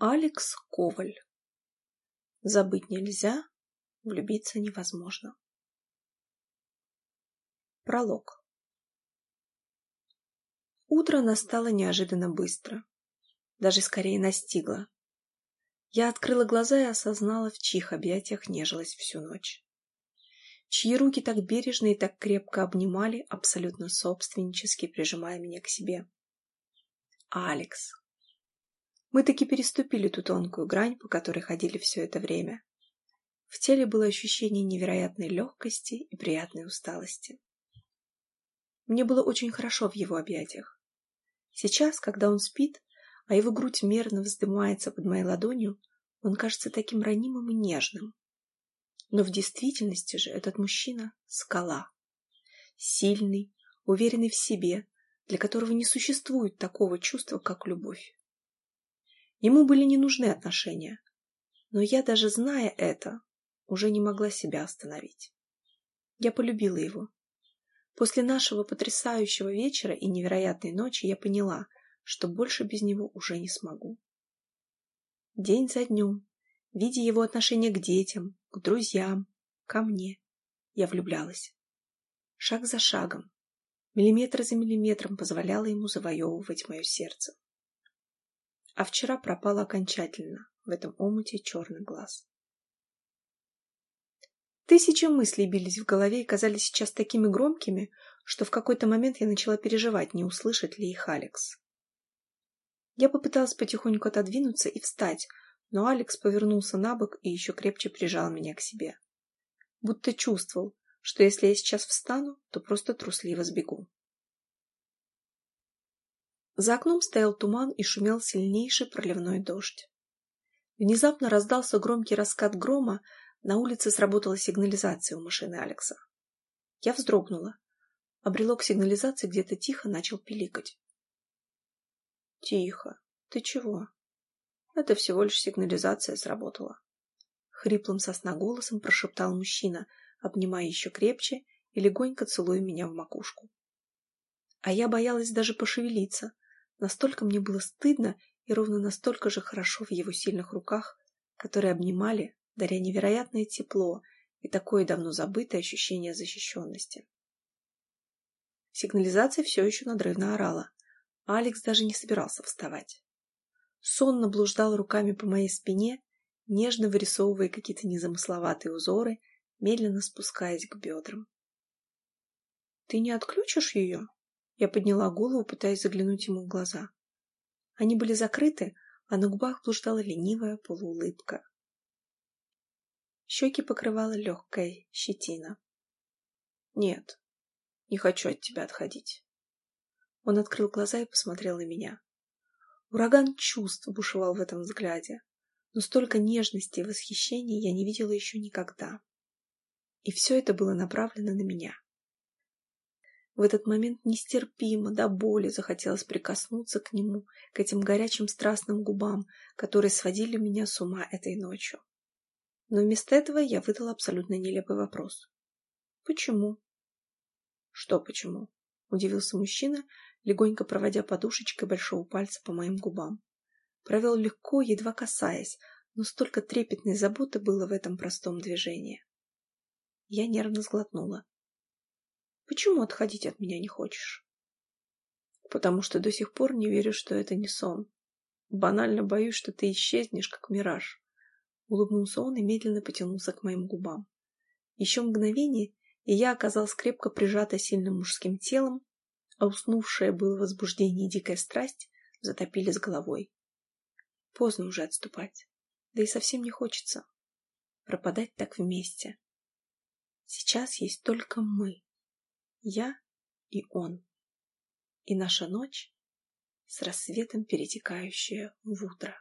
Алекс Коваль. Забыть нельзя, влюбиться невозможно. Пролог. Утро настало неожиданно быстро. Даже скорее настигло. Я открыла глаза и осознала, в чьих объятиях нежилась всю ночь. Чьи руки так бережно и так крепко обнимали, абсолютно собственнически прижимая меня к себе. Алекс. Мы таки переступили ту тонкую грань, по которой ходили все это время. В теле было ощущение невероятной легкости и приятной усталости. Мне было очень хорошо в его объятиях. Сейчас, когда он спит, а его грудь мерно вздымается под моей ладонью, он кажется таким ранимым и нежным. Но в действительности же этот мужчина — скала. Сильный, уверенный в себе, для которого не существует такого чувства, как любовь. Ему были не нужны отношения. Но я, даже зная это, уже не могла себя остановить. Я полюбила его. После нашего потрясающего вечера и невероятной ночи я поняла, что больше без него уже не смогу. День за днем, видя его отношение к детям, к друзьям, ко мне, я влюблялась. Шаг за шагом, миллиметр за миллиметром позволяла ему завоевывать мое сердце а вчера пропал окончательно в этом омуте черный глаз. Тысячи мыслей бились в голове и казались сейчас такими громкими, что в какой-то момент я начала переживать, не услышит ли их Алекс. Я попыталась потихоньку отодвинуться и встать, но Алекс повернулся на бок и еще крепче прижал меня к себе. Будто чувствовал, что если я сейчас встану, то просто трусливо сбегу. За окном стоял туман и шумел сильнейший проливной дождь. Внезапно раздался громкий раскат грома, на улице сработала сигнализация у машины Алекса. Я вздрогнула. А брелок сигнализации где-то тихо начал пиликать. «Тихо. Ты чего?» «Это всего лишь сигнализация сработала». Хриплым сосноголосом прошептал мужчина, обнимая еще крепче и легонько целуя меня в макушку. А я боялась даже пошевелиться, Настолько мне было стыдно и ровно настолько же хорошо в его сильных руках, которые обнимали, даря невероятное тепло и такое давно забытое ощущение защищенности. Сигнализация все еще надрывно орала, Алекс даже не собирался вставать. Сонно блуждал руками по моей спине, нежно вырисовывая какие-то незамысловатые узоры, медленно спускаясь к бедрам. «Ты не отключишь ее?» Я подняла голову, пытаясь заглянуть ему в глаза. Они были закрыты, а на губах блуждала ленивая полуулыбка. Щеки покрывала легкая щетина. «Нет, не хочу от тебя отходить». Он открыл глаза и посмотрел на меня. Ураган чувств бушевал в этом взгляде, но столько нежности и восхищения я не видела еще никогда. И все это было направлено на меня. В этот момент нестерпимо до боли захотелось прикоснуться к нему, к этим горячим страстным губам, которые сводили меня с ума этой ночью. Но вместо этого я выдала абсолютно нелепый вопрос. «Почему?» «Что почему?» — удивился мужчина, легонько проводя подушечкой большого пальца по моим губам. Провел легко, едва касаясь, но столько трепетной заботы было в этом простом движении. Я нервно сглотнула. Почему отходить от меня не хочешь? Потому что до сих пор не верю, что это не сон. Банально боюсь, что ты исчезнешь, как мираж. Улыбнулся он и медленно потянулся к моим губам. Еще мгновение, и я оказалась крепко прижата сильным мужским телом, а уснувшее было возбуждение и дикая страсть затопили с головой. Поздно уже отступать. Да и совсем не хочется. Пропадать так вместе. Сейчас есть только мы. Я и он. И наша ночь с рассветом перетекающая в утро.